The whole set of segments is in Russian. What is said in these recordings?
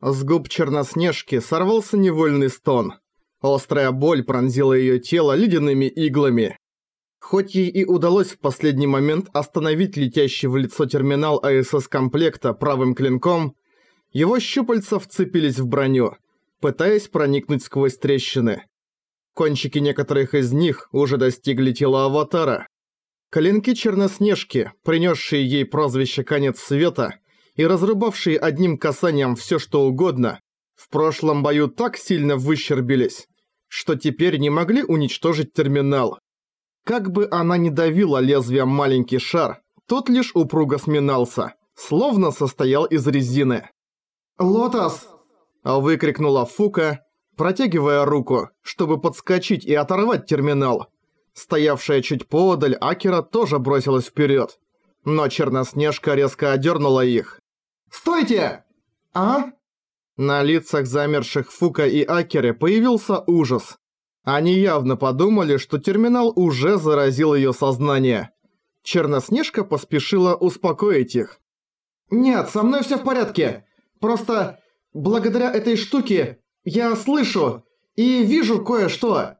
С губ Черноснежки сорвался невольный стон. Острая боль пронзила её тело ледяными иглами. Хоть ей и удалось в последний момент остановить летящий в лицо терминал АСС-комплекта правым клинком, его щупальца вцепились в броню, пытаясь проникнуть сквозь трещины. Кончики некоторых из них уже достигли тела аватара. Клинки Черноснежки, принесшие ей прозвище «Конец света», и разрубавшие одним касанием все что угодно, в прошлом бою так сильно выщербились, что теперь не могли уничтожить терминал. Как бы она ни давила лезвием маленький шар, тот лишь упруго сминался, словно состоял из резины. «Лотос!» – выкрикнула Фука, протягивая руку, чтобы подскочить и оторвать терминал. Стоявшая чуть поодаль Акера тоже бросилась вперед, но Черноснежка резко одернула их. «Стойте!» «А?» На лицах замерших Фука и Акеры появился ужас. Они явно подумали, что терминал уже заразил её сознание. Черноснежка поспешила успокоить их. «Нет, со мной всё в порядке. Просто благодаря этой штуке я слышу и вижу кое-что».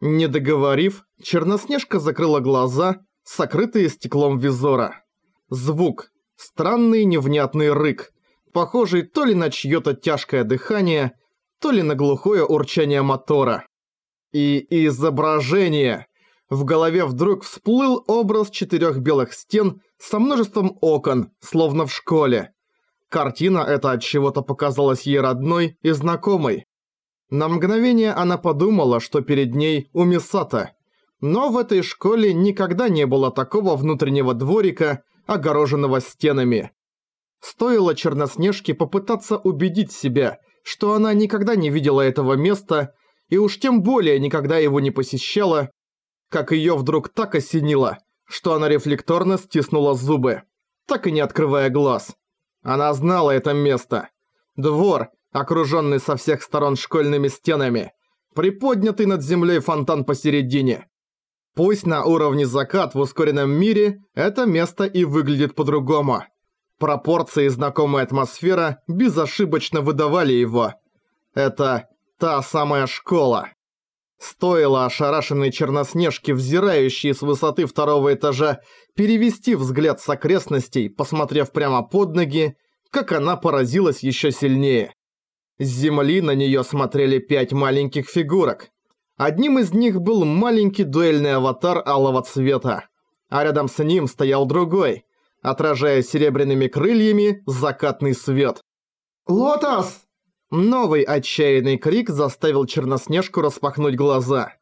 Не договорив, Черноснежка закрыла глаза, сокрытые стеклом визора. Звук, Странный невнятный рык, похожий то ли на чьё-то тяжкое дыхание, то ли на глухое урчание мотора. И изображение. В голове вдруг всплыл образ четырёх белых стен со множеством окон, словно в школе. Картина эта от чего-то показалась ей родной и знакомой. На мгновение она подумала, что перед ней Умисата. Но в этой школе никогда не было такого внутреннего дворика, огороженного стенами. Стоило Черноснежке попытаться убедить себя, что она никогда не видела этого места и уж тем более никогда его не посещала, как её вдруг так осенило, что она рефлекторно стиснула зубы, так и не открывая глаз. Она знала это место. Двор, окружённый со всех сторон школьными стенами, приподнятый над землей фонтан посередине. Пусть на уровне закат в ускоренном мире это место и выглядит по-другому. Пропорции и знакомая атмосфера безошибочно выдавали его. Это та самая школа. Стоило ошарашенной Черноснежке, взирающей с высоты второго этажа, перевести взгляд с окрестностей, посмотрев прямо под ноги, как она поразилась еще сильнее. С земли на нее смотрели пять маленьких фигурок. Одним из них был маленький дуэльный аватар алого цвета, а рядом с ним стоял другой, отражая серебряными крыльями закатный свет. «Лотос!» Новый отчаянный крик заставил Черноснежку распахнуть глаза.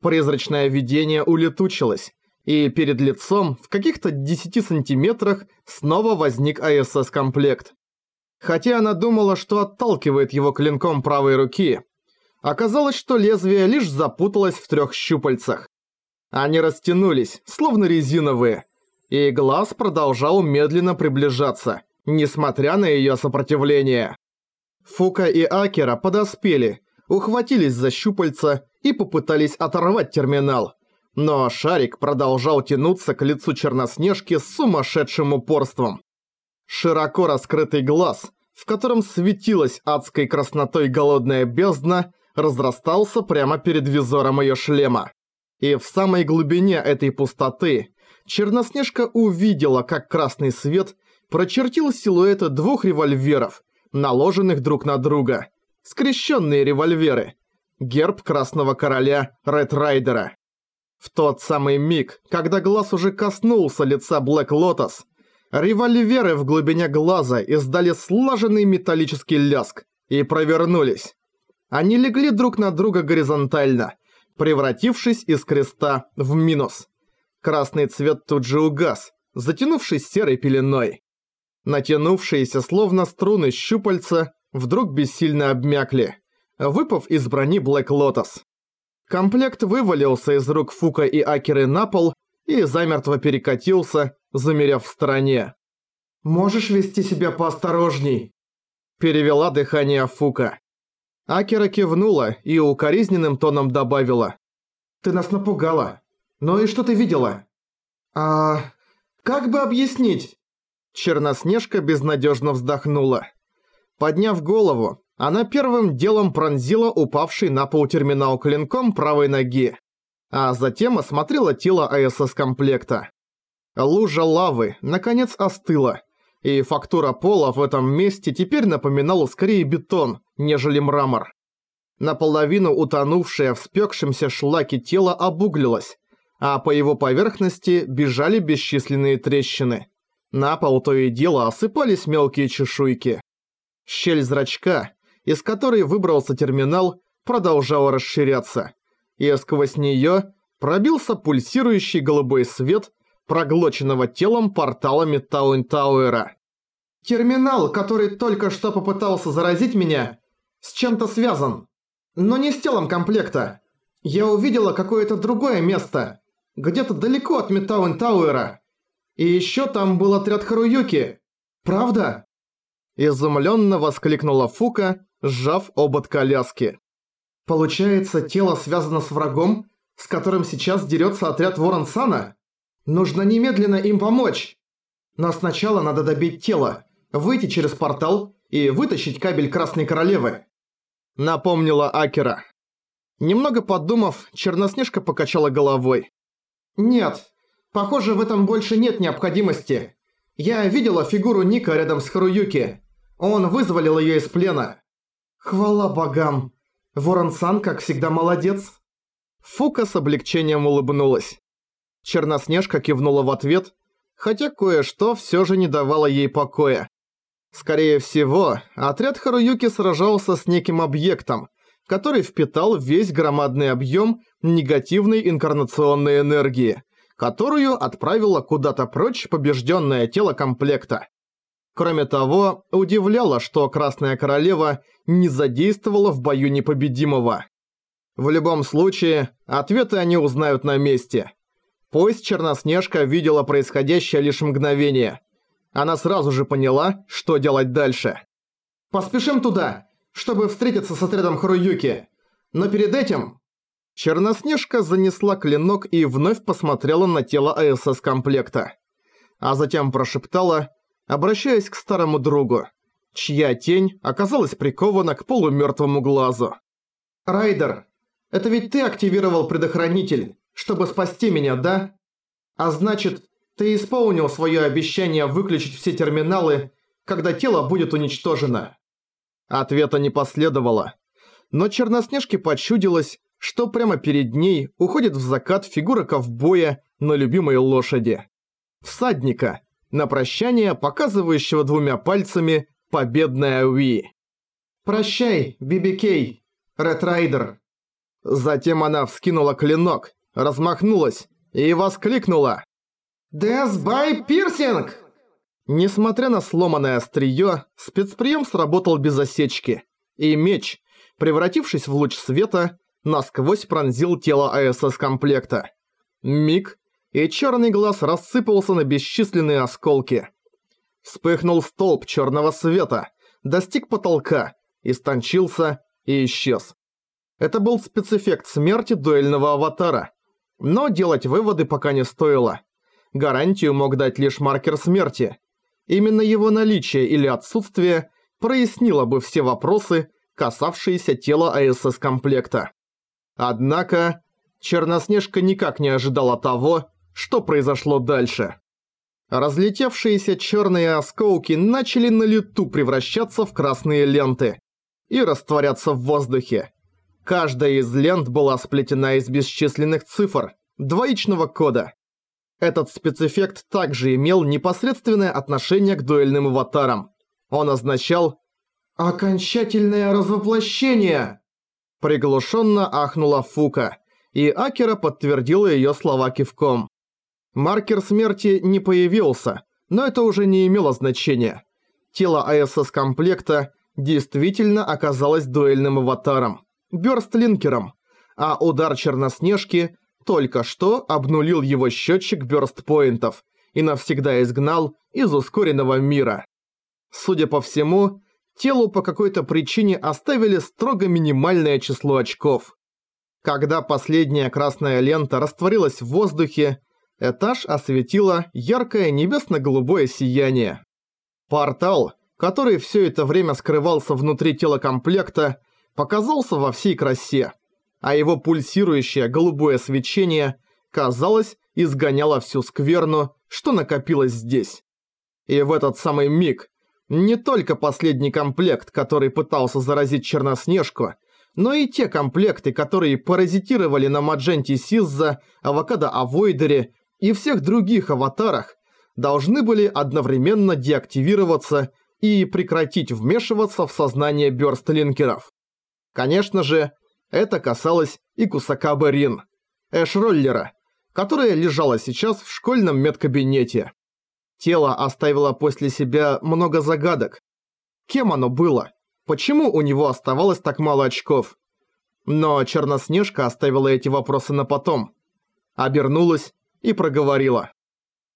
Призрачное видение улетучилось, и перед лицом в каких-то 10 сантиметрах снова возник АСС-комплект. Хотя она думала, что отталкивает его клинком правой руки, Оказалось, что лезвие лишь запуталось в трех щупальцах. Они растянулись, словно резиновые, и глаз продолжал медленно приближаться, несмотря на ее сопротивление. Фука и Акера подоспели, ухватились за щупальца и попытались оторвать терминал. Но шарик продолжал тянуться к лицу Черноснежки с сумасшедшим упорством. Широко раскрытый глаз, в котором светилась адской краснотой голодная бездна, разрастался прямо перед визором её шлема. И в самой глубине этой пустоты Черноснежка увидела, как красный свет прочертил силуэты двух револьверов, наложенных друг на друга. Скрещенные револьверы. Герб Красного Короля Ред Райдера. В тот самый миг, когда глаз уже коснулся лица Блэк Лотос, револьверы в глубине глаза издали слаженный металлический ляск и провернулись. Они легли друг на друга горизонтально, превратившись из креста в минус. Красный цвет тут же угас, затянувшись серой пеленой. Натянувшиеся словно струны щупальца вдруг бессильно обмякли, выпав из брони Блэк Лотос. Комплект вывалился из рук Фука и Акеры на пол и замертво перекатился, замерев в стороне. «Можешь вести себя поосторожней?» Перевела дыхание Фука. Акера кивнула и укоризненным тоном добавила. «Ты нас напугала. Ну и что ты видела?» «А... как бы объяснить?» Черноснежка безнадежно вздохнула. Подняв голову, она первым делом пронзила упавший на пол терминал клинком правой ноги, а затем осмотрела тело АСС-комплекта. Лужа лавы, наконец, остыла, и фактура пола в этом месте теперь напоминала скорее бетон, нежели мрамор. Наполовину утонувшее в спекшемся шлаке тело обуглилось, а по его поверхности бежали бесчисленные трещины. На пол то и дело осыпались мелкие чешуйки. Щель зрачка, из которой выбрался терминал, продолжала расширяться, и сквозь неё пробился пульсирующий голубой свет проглоченного телом портала Металлин Тауэра. «Терминал, который только что попытался заразить меня, с чем-то связан, но не с телом комплекта. Я увидела какое-то другое место, где-то далеко от Металлин Тауэра. И ещё там был отряд Харуюки. Правда?» Изумленно воскликнула Фука, сжав обод коляски. «Получается, тело связано с врагом, с которым сейчас дерется отряд Ворон Сана? Нужно немедленно им помочь! Но сначала надо добить тело, выйти через портал и вытащить кабель Красной Королевы», напомнила Акера. Немного подумав, Черноснежка покачала головой. «Нет, похоже, в этом больше нет необходимости. Я видела фигуру Ника рядом с Харуюки. Он вызволил её из плена. Хвала богам. Ворон-сан, как всегда, молодец. Фука с облегчением улыбнулась. Черноснежка кивнула в ответ, хотя кое-что всё же не давало ей покоя. Скорее всего, отряд Харуюки сражался с неким объектом, который впитал весь громадный объём негативной инкарнационной энергии, которую отправило куда-то прочь побежденное тело комплекта. Кроме того, удивляло, что Красная Королева не задействовала в бою непобедимого. В любом случае, ответы они узнают на месте. Пусть Черноснежка видела происходящее лишь мгновение. Она сразу же поняла, что делать дальше. «Поспешим туда, чтобы встретиться с отрядом Харуюки. Но перед этим Черноснежка занесла клинок и вновь посмотрела на тело АСС-комплекта. А затем прошептала, обращаясь к старому другу, чья тень оказалась прикована к полумёртвому глазу. «Райдер, это ведь ты активировал предохранитель, чтобы спасти меня, да? А значит, ты исполнил своё обещание выключить все терминалы, когда тело будет уничтожено». Ответа не последовало. Но Черноснежке почудилось, что прямо перед ней уходит в закат фигура ковбоя на любимой лошади. Всадника, на прощание показывающего двумя пальцами победное Уи. «Прощай, Биби Ред Райдер». Затем она вскинула клинок, размахнулась и воскликнула. «Death by Piercing!» Несмотря на сломанное остриё, спецприем сработал без осечки, и меч, превратившись в луч света, насквозь пронзил тело АСС-комплекта. Миг, и черный глаз рассыпался на бесчисленные осколки. Вспыхнул столб черного света, достиг потолка, истончился и исчез. Это был спецэффект смерти дуэльного аватара. Но делать выводы пока не стоило. Гарантию мог дать лишь маркер смерти. Именно его наличие или отсутствие прояснило бы все вопросы, касавшиеся тела АСС-комплекта. Однако, Черноснежка никак не ожидала того, что произошло дальше. Разлетевшиеся черные осколки начали на лету превращаться в красные ленты и растворяться в воздухе. Каждая из лент была сплетена из бесчисленных цифр, двоичного кода. Этот спецэффект также имел непосредственное отношение к дуэльным аватарам. Он означал «Окончательное развоплощение!» Приглушенно ахнула Фука, и Акера подтвердила ее слова кивком. Маркер смерти не появился, но это уже не имело значения. Тело АСС-комплекта действительно оказалось дуэльным аватаром, бёрстлинкером, а удар Черноснежки только что обнулил его счетчик бёрстпоинтов и навсегда изгнал из ускоренного мира. Судя по всему, телу по какой-то причине оставили строго минимальное число очков. Когда последняя красная лента растворилась в воздухе, этаж осветило яркое небесно-голубое сияние. Портал, который все это время скрывался внутри тела комплекта, показался во всей красе, а его пульсирующее голубое свечение, казалось, изгоняло всю скверну, что накопилось здесь. И в этот самый миг не только последний комплект, который пытался заразить Черноснежку, но и те комплекты, которые паразитировали на Мадженте Сизза, Авокадо Авойдере и всех других аватарах, должны были одновременно деактивироваться и прекратить вмешиваться в сознание бёрстлинкеров. Конечно же, это касалось и Кусакабы Рин, Эш-роллера, которая лежала сейчас в школьном медкабинете. Тело оставило после себя много загадок. Кем оно было? Почему у него оставалось так мало очков? Но Черноснежка оставила эти вопросы на потом. Обернулась и проговорила.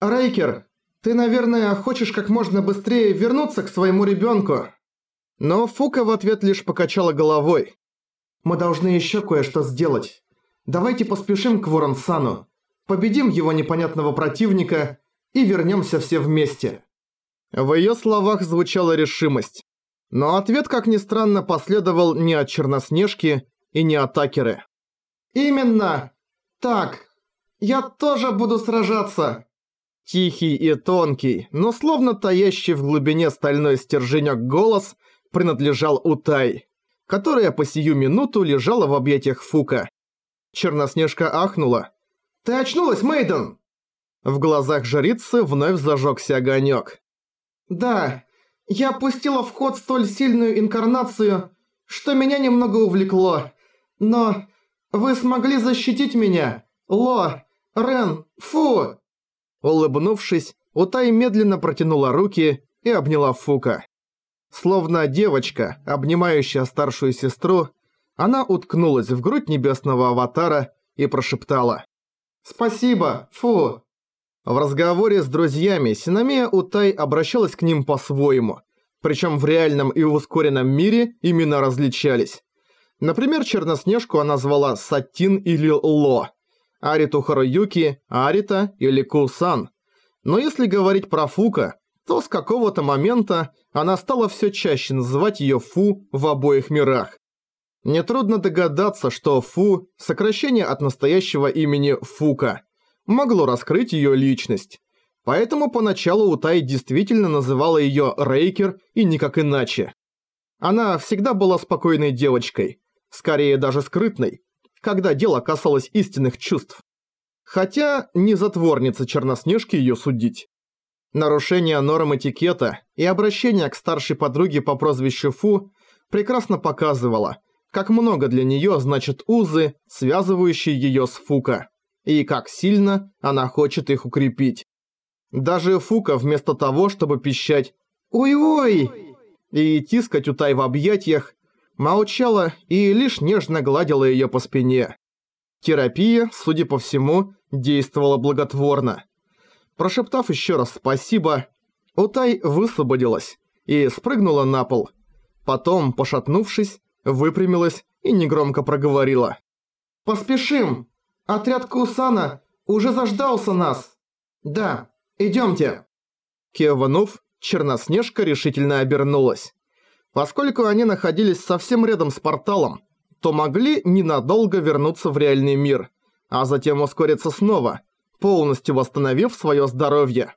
«Рейкер, ты, наверное, хочешь как можно быстрее вернуться к своему ребенку. Но Фука в ответ лишь покачала головой. «Мы должны еще кое-что сделать. Давайте поспешим к Ворон-Сану. Победим его непонятного противника и вернемся все вместе». В ее словах звучала решимость. Но ответ, как ни странно, последовал не от Черноснежки и не от Акеры. «Именно! Так, я тоже буду сражаться!» Тихий и тонкий, но словно таящий в глубине стальной стерженек голос принадлежал Утай, которая по сию минуту лежала в объятиях Фука. Черноснежка ахнула. «Ты очнулась, Мейден?» В глазах жрицы вновь зажёгся огонёк. «Да, я пустила в ход столь сильную инкарнацию, что меня немного увлекло. Но вы смогли защитить меня, Ло, Рен, Фу!» Улыбнувшись, Утай медленно протянула руки и обняла Фука. Словно девочка, обнимающая старшую сестру, она уткнулась в грудь небесного аватара и прошептала «Спасибо, Фу!». В разговоре с друзьями Синамия Утай обращалась к ним по-своему, причем в реальном и ускоренном мире имена различались. Например, Черноснежку она звала Сатин или Ло, Ариту Харуюки, Арита или Кусан. Но если говорить про Фука, то с какого-то момента она стала все чаще называть ее Фу в обоих мирах. Нетрудно догадаться, что Фу – сокращение от настоящего имени Фука – могло раскрыть ее личность. Поэтому поначалу Утай действительно называла ее Рейкер и никак иначе. Она всегда была спокойной девочкой, скорее даже скрытной, когда дело касалось истинных чувств. Хотя не затворница Черноснежки ее судить. Нарушение норм этикета и обращение к старшей подруге по прозвищу Фу прекрасно показывало, как много для нее значат узы, связывающие ее с Фука и как сильно она хочет их укрепить. Даже Фука вместо того, чтобы пищать «Ой-ой!» и тискать Утай в объятиях, молчала и лишь нежно гладила ее по спине. Терапия, судя по всему, действовала благотворно. Прошептав еще раз «спасибо», Утай высвободилась и спрыгнула на пол. Потом, пошатнувшись, выпрямилась и негромко проговорила. «Поспешим!» Отряд Кусана уже заждался нас. Да, идёмте. Кивнув, Черноснежка решительно обернулась. Поскольку они находились совсем рядом с порталом, то могли ненадолго вернуться в реальный мир, а затем ускориться снова, полностью восстановив своё здоровье.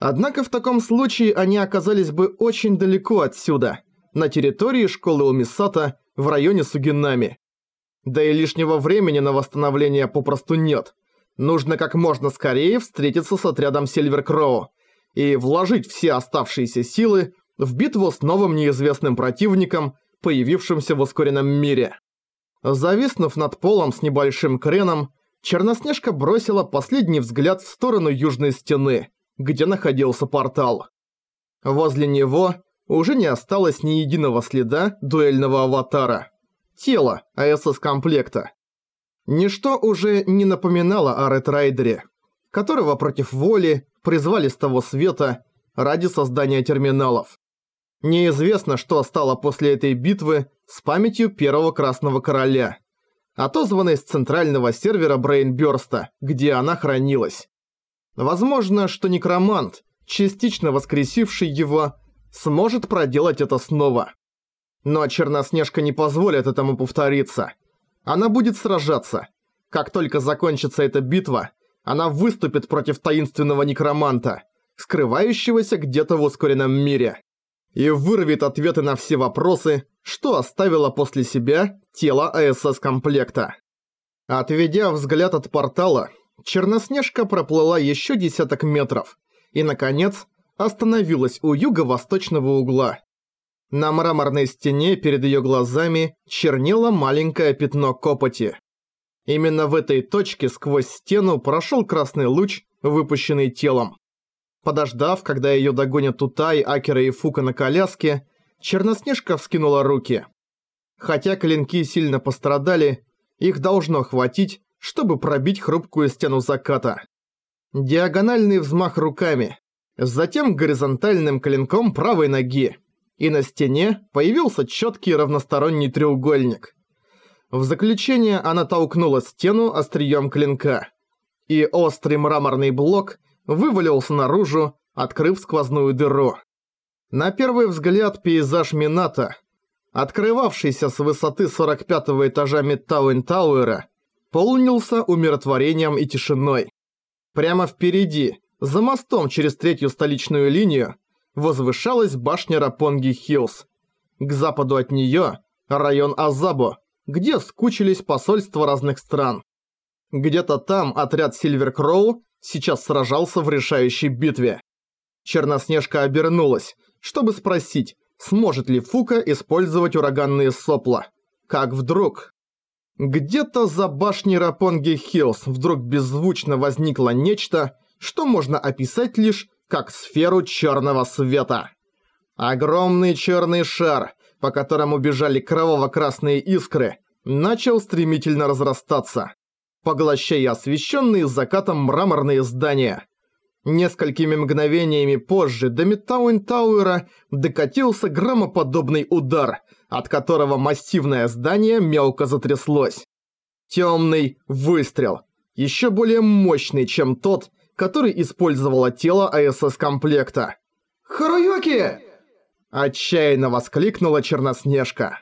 Однако в таком случае они оказались бы очень далеко отсюда, на территории школы Умисата в районе Сугинами. Да и лишнего времени на восстановление попросту нет. Нужно как можно скорее встретиться с отрядом Сильвер Кроу и вложить все оставшиеся силы в битву с новым неизвестным противником, появившимся в ускоренном мире. Зависнув над полом с небольшим креном, Черноснежка бросила последний взгляд в сторону южной стены, где находился портал. Возле него уже не осталось ни единого следа дуэльного аватара тело АСС-комплекта. Ничто уже не напоминало о Ретрайдере, которого против воли призвали с того света ради создания терминалов. Неизвестно, что стало после этой битвы с памятью первого Красного Короля, отозванной с центрального сервера Брейнбёрста, где она хранилась. Возможно, что некромант, частично воскресивший его, сможет проделать это снова. Но Черноснежка не позволит этому повториться. Она будет сражаться. Как только закончится эта битва, она выступит против таинственного некроманта, скрывающегося где-то в ускоренном мире, и вырвет ответы на все вопросы, что оставило после себя тело АСС-комплекта. Отведя взгляд от портала, Черноснежка проплыла еще десяток метров и, наконец, остановилась у юго-восточного угла. На мраморной стене перед ее глазами чернело маленькое пятно копоти. Именно в этой точке сквозь стену прошел красный луч, выпущенный телом. Подождав, когда ее догонят Тутай, Акера и Фука на коляске, Черноснежка вскинула руки. Хотя клинки сильно пострадали, их должно хватить, чтобы пробить хрупкую стену заката. Диагональный взмах руками, затем горизонтальным клинком правой ноги, и на стене появился четкий равносторонний треугольник. В заключение она толкнула стену острием клинка, и острый мраморный блок вывалился наружу, открыв сквозную дыру. На первый взгляд пейзаж Мината, открывавшийся с высоты 45-го этажа Мидтауэн Тауэра, полнился умиротворением и тишиной. Прямо впереди, за мостом через третью столичную линию, возвышалась башня Рапонги Хиллз. К западу от неё район Азабо, где скучились посольства разных стран. Где-то там отряд Сильвер Кроу сейчас сражался в решающей битве. Черноснежка обернулась, чтобы спросить, сможет ли Фука использовать ураганные сопла. Как вдруг... Где-то за башней Рапонги Хиллз вдруг беззвучно возникло нечто, что можно описать лишь как сферу черного света. Огромный черный шар, по которому бежали кроваво-красные искры, начал стремительно разрастаться, поглощая освещенные закатом мраморные здания. Несколькими мгновениями позже до Мидтауэн Тауэра докатился громоподобный удар, от которого массивное здание мелко затряслось. Темный выстрел, еще более мощный, чем тот, который использовало тело АСС-комплекта. «Харуюки!» Отчаянно воскликнула Черноснежка.